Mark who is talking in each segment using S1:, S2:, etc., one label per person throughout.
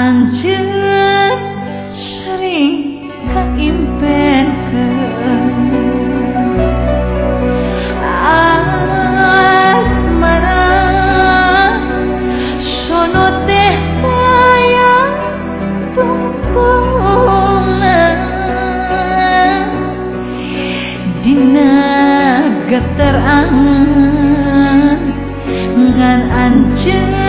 S1: anjir sering kaimpen ke. Asmara sono teh sayang tumpungan dina getar angan ngan anjeun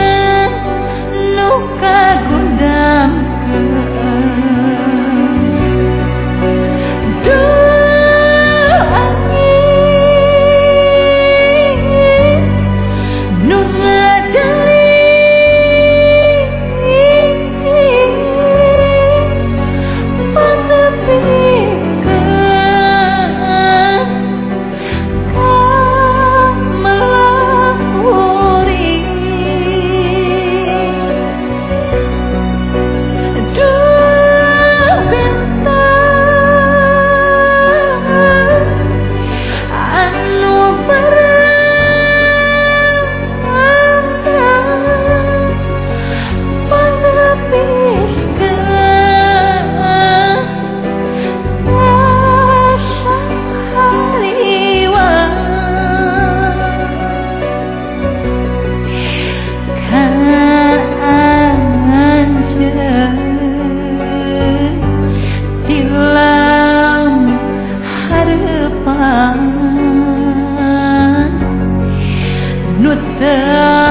S1: no está.